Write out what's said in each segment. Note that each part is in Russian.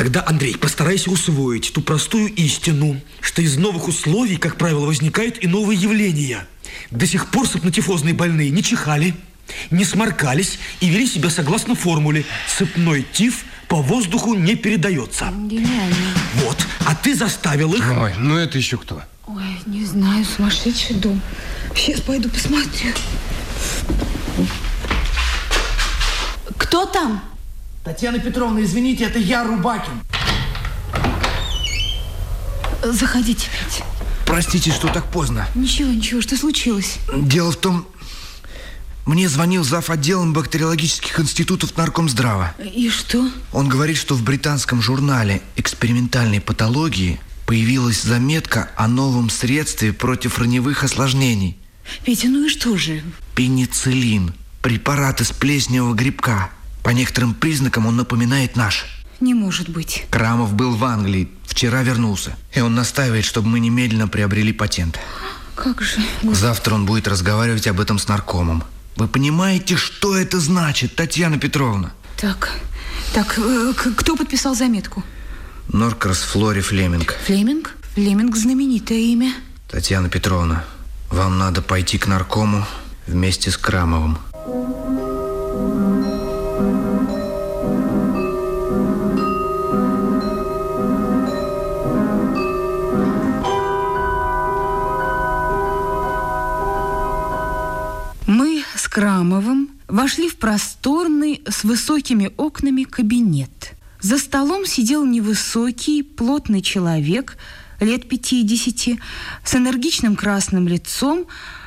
Тогда, Андрей, постарайся усвоить ту простую истину, что из новых условий, как правило, возникают и новые явления. До сих пор сапнотифозные больные не чихали, не сморкались и вели себя согласно формуле «сыпной тиф по воздуху не передается». Гениально. Вот, а ты заставил их... Ой, ну это еще кто? Ой, не знаю, сумасшедший дом. Сейчас пойду посмотрю. Кто там? Татьяна Петровна, извините, это я, Рубакин. Заходите, Петя. Простите, что так поздно. Ничего, ничего, что случилось? Дело в том, мне звонил зав. отделом бактериологических институтов Наркомздрава. И что? Он говорит, что в британском журнале экспериментальной патологии появилась заметка о новом средстве против раневых осложнений. Петя, ну и что же? Пенициллин. Препарат из плесневого грибка. По некоторым признакам он напоминает наш. Не может быть. Крамов был в Англии, вчера вернулся. И он настаивает, чтобы мы немедленно приобрели патент. Как же? Завтра он будет разговаривать об этом с наркомом. Вы понимаете, что это значит, Татьяна Петровна? Так, так, э, кто подписал заметку? Норкрас Флори Флеминг. Флеминг? Флеминг знаменитое имя. Татьяна Петровна, вам надо пойти к наркому вместе с Крамовым. Крамовым вошли в просторный с высокими окнами кабинет. За столом сидел невысокий, плотный человек лет 50 с энергичным красным лицом,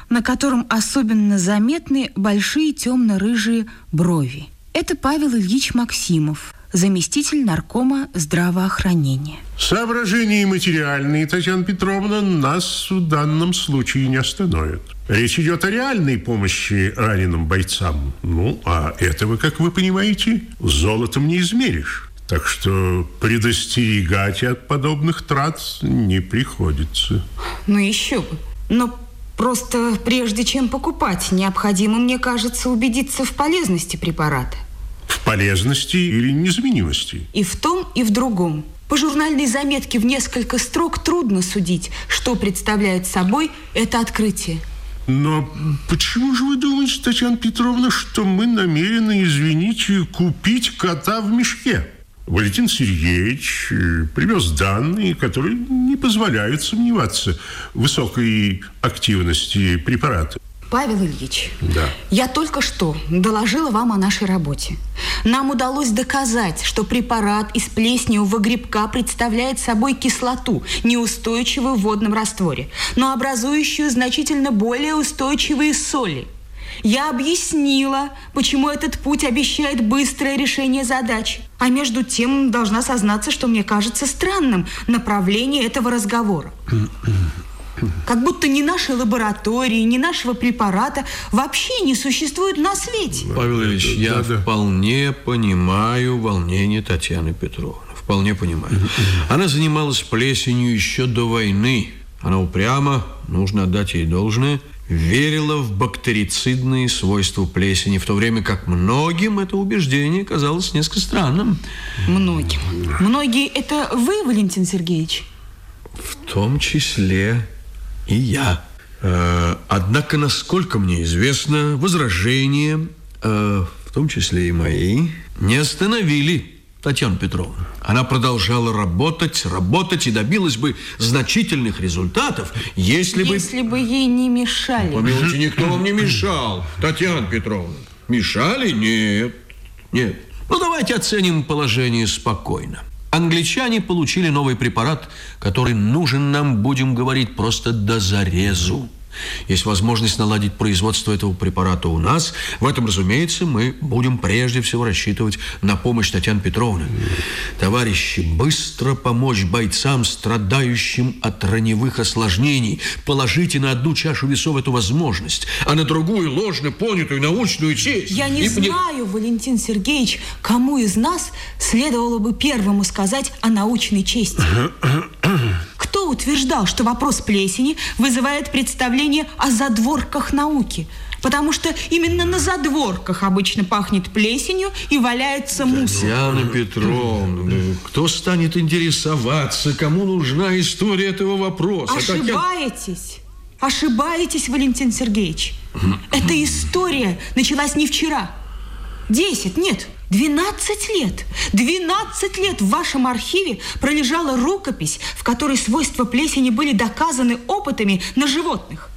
на котором особенно заметны большие темно-рыжие брови. Это Павел Ильич Максимов, заместитель наркома здравоохранения. Соображения материальные, Татьяна Петровна, нас в данном случае не остановят. Речь идет о реальной помощи раненым бойцам. Ну, а этого, как вы понимаете, золотом не измеришь. Так что предостерегать от подобных трат не приходится. Ну еще бы. Но просто прежде чем покупать, необходимо, мне кажется, убедиться в полезности препарата. В полезности или незаменимости. И в том, и в другом. По журнальной заметке в несколько строк трудно судить, что представляет собой это открытие. Но почему же вы думаете, Татьяна Петровна, что мы намерены, извините, купить кота в мешке? Валентин Сергеевич э, привез данные, которые не позволяют сомневаться в высокой активности препарата. Павел Ильич, Да. я только что доложила вам о нашей работе. Нам удалось доказать, что препарат из плесневого грибка представляет собой кислоту, неустойчивую в водном растворе, но образующую значительно более устойчивые соли. Я объяснила, почему этот путь обещает быстрое решение задачи. А между тем должна сознаться, что мне кажется странным направление этого разговора. Как будто ни нашей лаборатории, ни нашего препарата вообще не существует на свете. Павел Ильич, я да. вполне понимаю волнение Татьяны Петровны. Вполне понимаю. Она занималась плесенью еще до войны. Она упрямо, нужно отдать ей должное, верила в бактерицидные свойства плесени, в то время как многим это убеждение казалось несколько странным. Многим. Многие это вы, Валентин Сергеевич? В том числе и я. Э, Однако, насколько мне известно, возражения, э, в том числе и мои, не остановили Татьяну Петровну. Она продолжала работать, работать и добилась бы значительных результатов, если бы... Если бы ей не мешали. Помилуйте, никто вам не мешал, Татьяна Петровна. Мешали? Нет. Нет. Ну, давайте оценим положение спокойно. Англичане получили новый препарат, который нужен нам, будем говорить, просто до зарезу. Есть возможность наладить производство этого препарата у нас. В этом, разумеется, мы будем прежде всего рассчитывать на помощь Татьяны Петровны. Товарищи, быстро помочь бойцам, страдающим от раневых осложнений. Положите на одну чашу весов эту возможность, а на другую ложно понятую научную честь. Я не И мне- знаю, Валентин Сергеевич, кому из нас следовало бы первому сказать о научной чести. Утверждал, что вопрос плесени вызывает представление о задворках науки? Потому что именно на задворках обычно пахнет плесенью и валяется мусор. Татьяна Петровна, ну, кто станет интересоваться, кому нужна история этого вопроса? Ошибаетесь. Ошибаетесь, Валентин Сергеевич. Эта история началась не вчера. Десять, нет, 12 лет. 12 лет в вашем архиве пролежала рукопись, в которой свойства плесени были доказаны опытами на животных.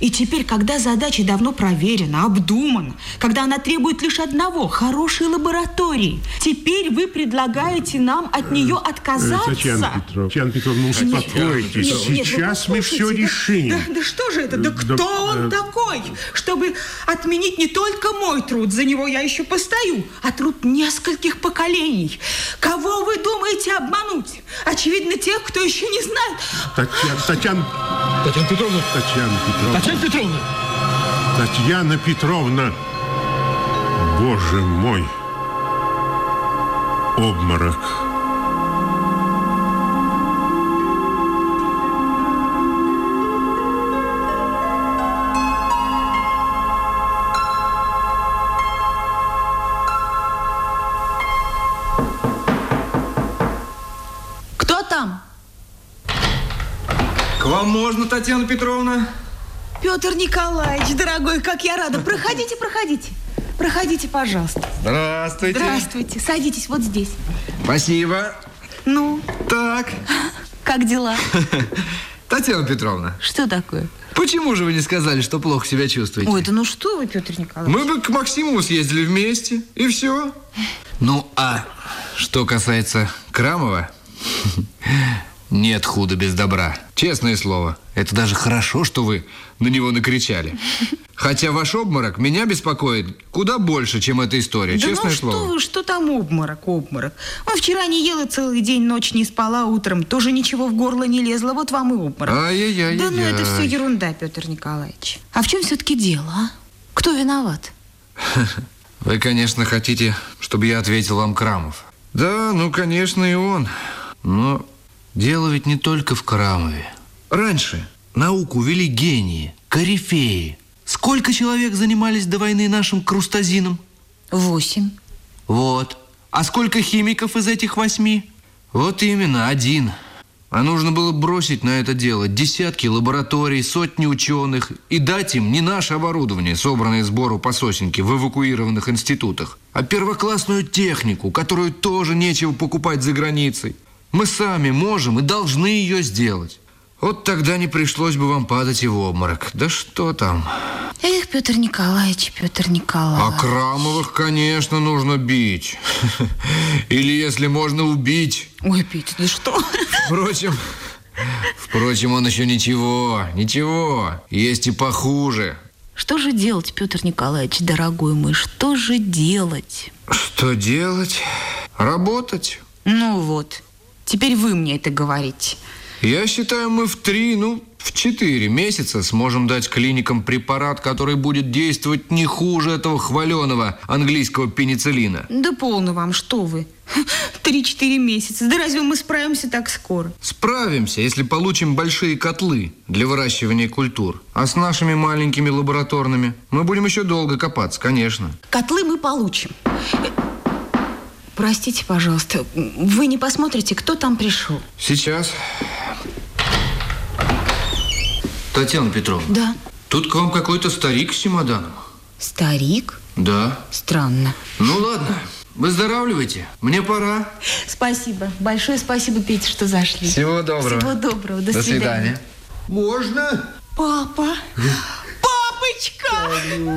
И теперь, когда задача давно проверена, обдумана, когда она требует лишь одного – хорошей лаборатории, теперь вы предлагаете нам от нее отказаться? Татьяна Петровна, Татьяна Петровна, успокойтесь. Нет, нет, Сейчас ну мы все да- решим. Да, да что же это? Да Да, кто он э, такой, чтобы отменить не только мой труд, за него я еще постою, а труд нескольких поколений? Кого вы думаете обмануть? Очевидно, тех, кто еще не знает. Татьяна, Татьяна, Татьяна Петровна, Татьяна Петровна, Татьяна Петровна! Татьяна Петровна, боже мой, обморок. Кто там? К вам можно, Татьяна Петровна? Петр Николаевич, дорогой, как я рада. Проходите, проходите. Проходите, пожалуйста. Здравствуйте. Здравствуйте. Садитесь вот здесь. Спасибо. Ну, Так, как дела? Татьяна Петровна, Что такое? почему же вы не сказали, что плохо себя чувствуете? Ой, да ну что вы, Петр Николаевич? Мы бы к Максиму съездили вместе, и все. Ну, а что касается Крамова, нет худа без добра. Честное слово, это даже хорошо, что вы на него накричали. Хотя ваш обморок меня беспокоит куда больше, чем эта история. Да Честное ну слово. что вы, что там обморок, обморок? Он вчера не ела целый день, ночь не спала, утром тоже ничего в горло не лезло, вот вам и обморок. Ай-яй-яй-яй. Да ну это все ерунда, Петр Николаевич. А в чем все-таки дело, а? Кто виноват? Вы, конечно, хотите, чтобы я ответил вам Крамов. Да, ну, конечно, и он. Но дело ведь не только в Крамове. Раньше науку вели гении, корифеи. Сколько человек занимались до войны нашим крустазином? Восемь. Вот. А сколько химиков из этих восьми? Вот именно, один. А нужно было бросить на это дело десятки лабораторий, сотни ученых и дать им не наше оборудование, собранное сбору по сосенке в эвакуированных институтах, а первоклассную технику, которую тоже нечего покупать за границей. Мы сами можем и должны ее сделать. Вот тогда не пришлось бы вам падать и в обморок. Да что там? Эх, Петр Николаевич, Петр А Николаевич. Крамовых, конечно, нужно бить. Или, если можно, убить. Ой, Петя, да что? Впрочем, впрочем, он еще ничего, ничего. Есть и похуже. Что же делать, Петр Николаевич, дорогой мой, что же делать? Что делать? Работать. Ну вот, теперь вы мне это говорите. Я считаю, мы в три, ну, в четыре месяца сможем дать клиникам препарат, который будет действовать не хуже этого хваленого английского пенициллина. Да полно вам, что вы. Три-четыре месяца. Да разве мы справимся так скоро? Справимся, если получим большие котлы для выращивания культур. А с нашими маленькими лабораторными мы будем еще долго копаться, конечно. Котлы мы получим. Э, Простите, пожалуйста, вы не посмотрите, кто там пришел? Сейчас. Татьяна Петровна, Да. тут к вам какой-то старик с чемоданом. Старик? Да. Странно. Ну ладно, выздоравливайте. Мне пора. Спасибо. Большое спасибо, Петя, что зашли. Всего доброго. Всего доброго. До, До свидания. свидания. Можно? Папа.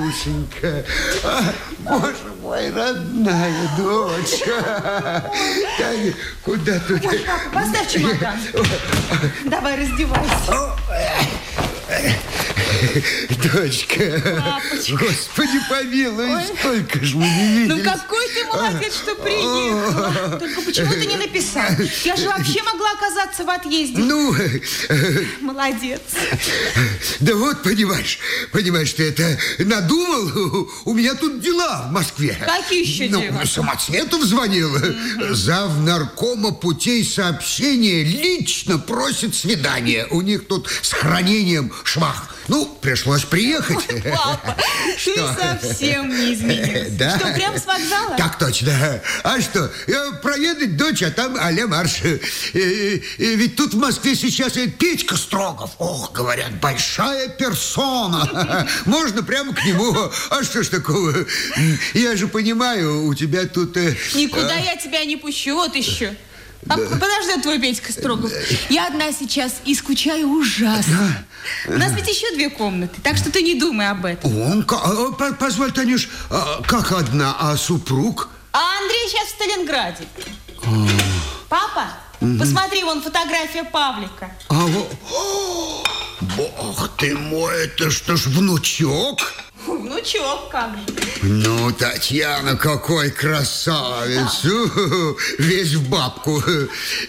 Люсенька. А, боже мой, родная дочь. Таня, куда тут? Поставь чемодан. Давай раздевайся. Дочка. Господи, помилуй, сколько ж мы не Ну виделись. какой ты молодец, что приехала. Только почему ты не написал? Я же вообще могла оказаться в отъезде. Ну, Молодец. да вот, понимаешь, понимаешь, ты это надумал? У меня тут дела в Москве. Какие еще ну, дела? Самоцветов звонил. Зав наркома путей сообщения лично просит свидания. У них тут с хранением швах. Ну, Ну, пришлось приехать. Папа, ты Что? совсем не изменился. Да. Что, прям с вокзала? Так точно. А что, я проведать дочь, а там а марш. Э, э, э, Ведь тут в Москве сейчас и Петька Строгов. Ох, говорят, большая персона. Можно прямо к нему. А что ж такого? Я же понимаю, у тебя тут... э, Никуда я тебя не пущу, вот еще. А подожди твой Петька Строгов. Я одна сейчас и скучаю ужасно. У нас ведь еще две комнаты, так что ты не думай об этом. Он, а, по- позволь, Танюш, а как одна, а супруг? А Андрей сейчас в Сталинграде. Папа, посмотри, вон фотография Павлика. А во- О, Бог ты мой, это что ж, внучок? Внучок как же. Ну, Татьяна, какой красавец! У, Весь в бабку.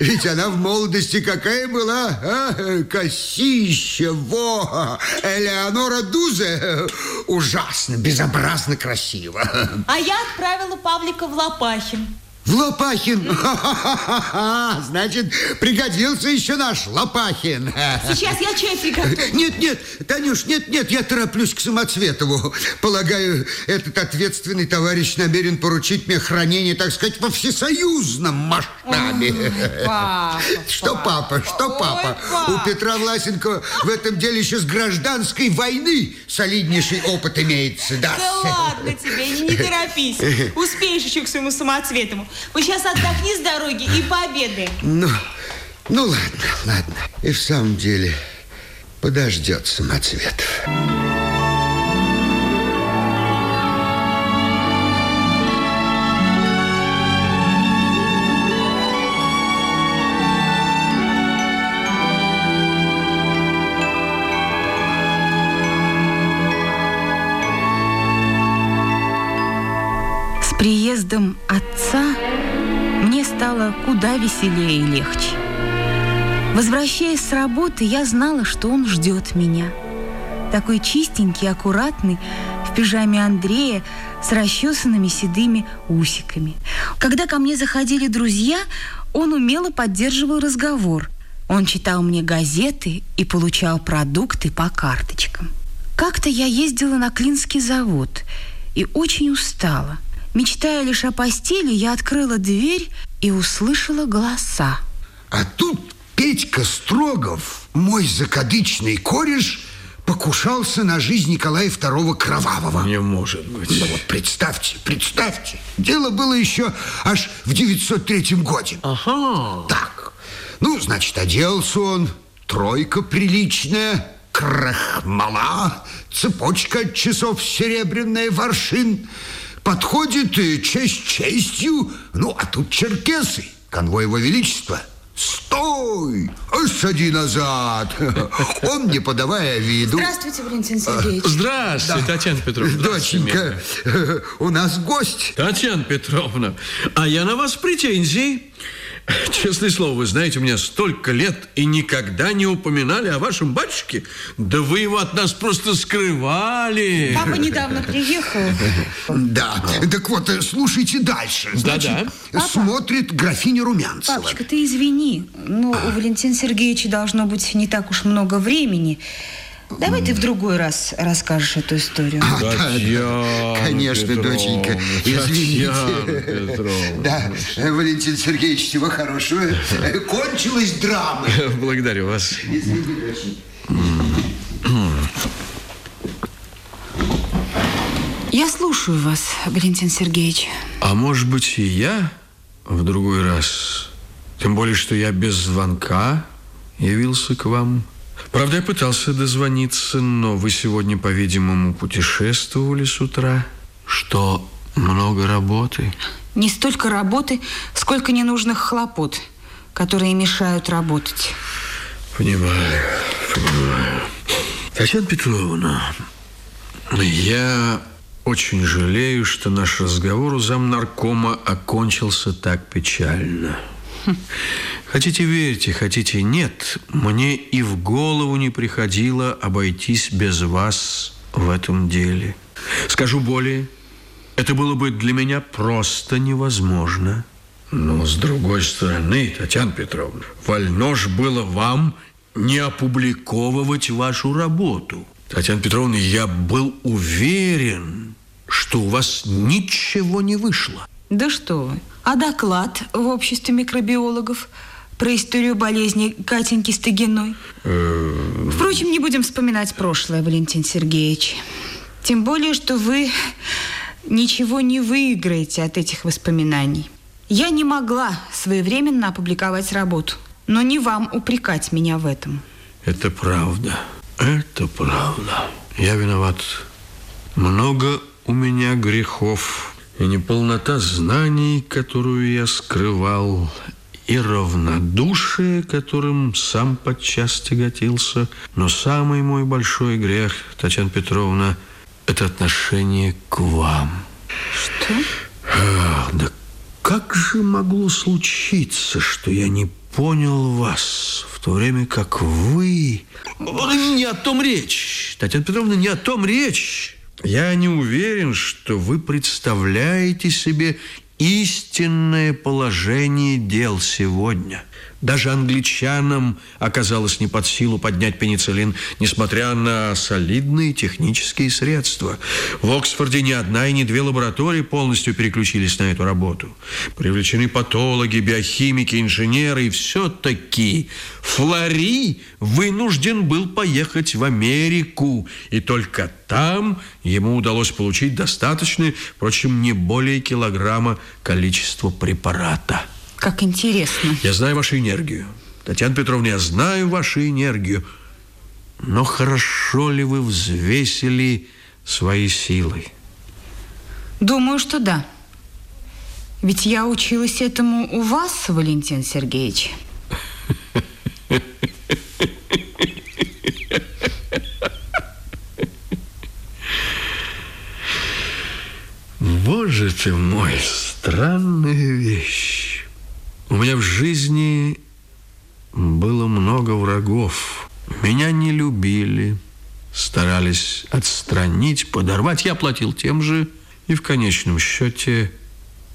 Ведь она в молодости какая была? А? Косища, во! Элеонора Дузе. Ужасно, безобразно красиво. А я отправила Павлика в Лопахин. Лопахин. Ха-ха-ха-ха. Значит, пригодился еще наш Лопахин. Сейчас я чай приготовлю. Нет, нет, Танюш, нет, нет, я тороплюсь к Самоцветову. Полагаю, этот ответственный товарищ намерен поручить мне хранение, так сказать, во всесоюзном масштабе. Папа, Что папа, что Ой, папа? папа. У Петра Власенко в этом деле еще с гражданской войны солиднейший опыт имеется. Да, Да ладно тебе, не торопись. Успеешь еще к своему самоцветому. Вы сейчас отдохни с дороги и пообедаем. Ну, ну ладно, ладно. И в самом деле подождет Самоцветов. Стало куда веселее и легче. Возвращаясь с работы, я знала, что он ждет меня. Такой чистенький, аккуратный, в пижаме Андрея с расчесанными седыми усиками. Когда ко мне заходили друзья, он умело поддерживал разговор. Он читал мне газеты и получал продукты по карточкам. Как-то я ездила на Клинский завод и очень устала. Мечтая лишь о постели, я открыла дверь и услышала голоса. А тут Петька Строгов, мой закадычный кореш, покушался на жизнь Николая II Кровавого. Не может быть. Ну вот представьте, представьте. Дело было еще аж в 903 годе. Ага. Так, ну, значит, оделся он, тройка приличная, крахмала, цепочка от часов серебряная, воршин. Подходит и честь честью, ну, а тут черкесы, конвой его величества. Стой! Сади назад! Он, не подавая виду... Здравствуйте, Валентин Сергеевич. Здравствуйте, Татьяна Петровна. Доченька, у нас гость. Татьяна Петровна, а я на вас претензий. Честное слово, вы знаете, у меня столько лет и никогда не упоминали о вашем батюшке. Да вы его от нас просто скрывали. Папа недавно приехал. Да, так вот, э, слушайте дальше. Значит, Да-да. смотрит графиня Румянцева. Папочка, ты извини, но у Валентина Сергеевича должно быть не так уж много времени. Давай ты в другой раз расскажешь эту историю. А, да, да. Татьяна Конечно, Петровна, доченька, Татьяна извините. Петровна. Да, Валентин Сергеевич, всего хорошего. Кончилась драма. Благодарю вас. Извини, доченька. Я слушаю вас, Валентин Сергеевич. А может быть и я в другой раз? Тем более, что я без звонка явился к вам. Правда, я пытался дозвониться, но вы сегодня, по-видимому, путешествовали с утра. Что, много работы? Не столько работы, сколько ненужных хлопот, которые мешают работать. Понимаю, понимаю. Татьяна Петровна, я очень жалею, что наш разговор у замнаркома окончился так печально. Хотите верьте, хотите нет, мне и в голову не приходило обойтись без вас в этом деле. Скажу более, это было бы для меня просто невозможно. Но с другой стороны, Татьяна Петровна, вольно ж было вам не опубликовывать вашу работу. Татьяна Петровна, я был уверен, что у вас ничего не вышло. Да что вы. А доклад в обществе микробиологов про историю болезни Катеньки Стагиной? Впрочем, не будем вспоминать прошлое, Валентин Сергеевич. Тем более, что вы ничего не выиграете от этих воспоминаний. Я не могла своевременно опубликовать работу, но не вам упрекать меня в этом. Это правда. Это правда. Я виноват. Много у меня грехов. И неполнота знаний, которую я скрывал, и равнодушие, которым сам подчас тяготился. Но самый мой большой грех, Татьяна Петровна, это отношение к вам. Что? Да как же могло случиться, что я не понял вас, в то время как вы... Не о том речь, Татьяна Петровна, не о том речь. Я не уверен, что вы представляете себе истинное положение дел сегодня. Даже англичанам оказалось не под силу поднять пенициллин, несмотря на солидные технические средства. В Оксфорде ни одна и ни две лаборатории полностью переключились на эту работу. Привлечены патологи, биохимики, инженеры, и все-таки Флори вынужден был поехать в Америку, и только там ему удалось получить достаточное, впрочем, не более килограмма количество препарата. Как интересно. Я знаю вашу энергию. Татьяна Петровна, я знаю вашу энергию. Но хорошо ли вы взвесили свои силы? Думаю, что да. Ведь я училась этому у вас, Валентин Сергеевич. Боже ты мой, странная вещь. У меня в жизни было много врагов. Меня не любили, старались отстранить, подорвать. Я платил тем же, и в конечном счете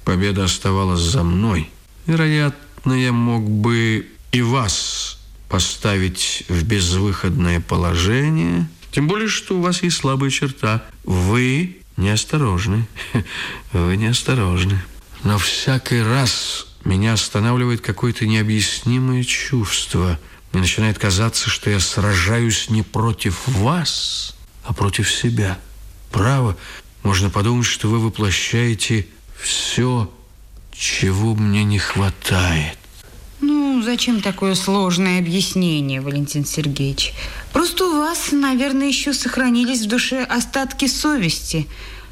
победа оставалась за мной. Вероятно, я мог бы и вас поставить в безвыходное положение, тем более, что у вас есть слабая черта. Вы неосторожны. Вы неосторожны. Но всякий раз меня останавливает какое-то необъяснимое чувство. Мне начинает казаться, что я сражаюсь не против вас, а против себя. Право, можно подумать, что вы воплощаете все, чего мне не хватает. Ну, зачем такое сложное объяснение, Валентин Сергеевич? Просто у вас, наверное, еще сохранились в душе остатки совести,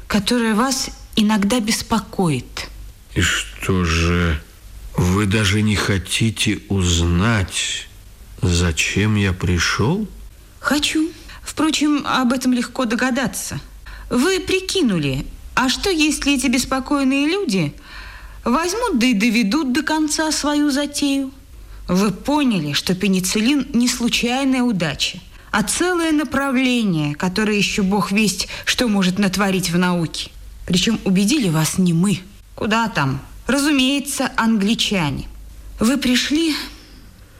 которая вас иногда беспокоит. И что же, вы даже не хотите узнать, зачем я пришел? Хочу. Впрочем, об этом легко догадаться. Вы прикинули, а что если эти беспокойные люди возьмут да и доведут до конца свою затею? Вы поняли, что пенициллин не случайная удача, а целое направление, которое еще бог весть, что может натворить в науке. Причем убедили вас не мы. Куда там? Разумеется, англичане. Вы пришли,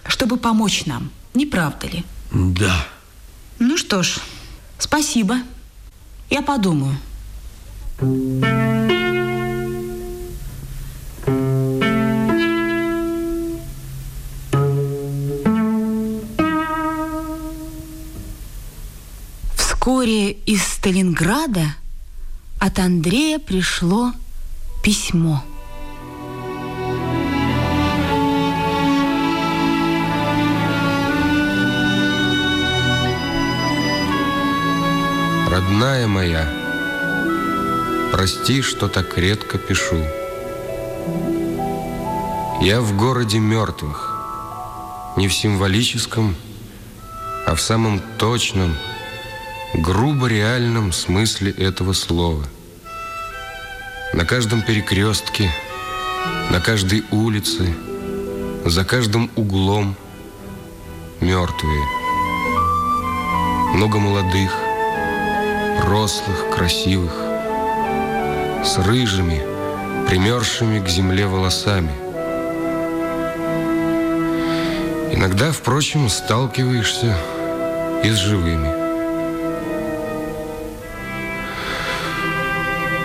чтобы помочь нам, не правда ли? Да. Ну что ж, спасибо. Я подумаю. Вскоре из Сталинграда от Андрея пришло письмо. Родная моя, прости, что так редко пишу. Я в городе мертвых, не в символическом, а в самом точном, грубо реальном смысле этого слова. На каждом перекрестке, на каждой улице, за каждым углом мертвые. Много молодых, рослых, красивых, с рыжими, примершими к земле волосами. Иногда, впрочем, сталкиваешься и с живыми.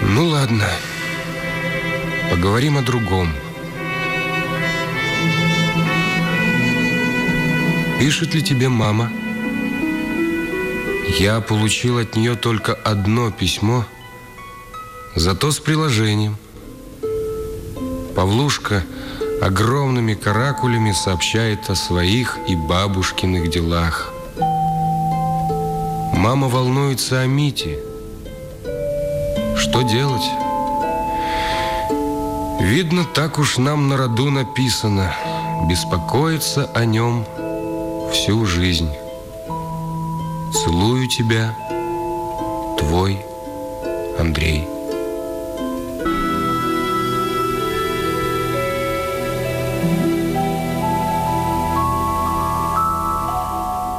Ну ладно, поговорим о другом. Пишет ли тебе мама? Я получил от нее только одно письмо, зато с приложением. Павлушка огромными каракулями сообщает о своих и бабушкиных делах. Мама волнуется о Мите. Что делать? Видно, так уж нам на роду написано. Беспокоиться о нем всю жизнь. Целую тебя, твой Андрей.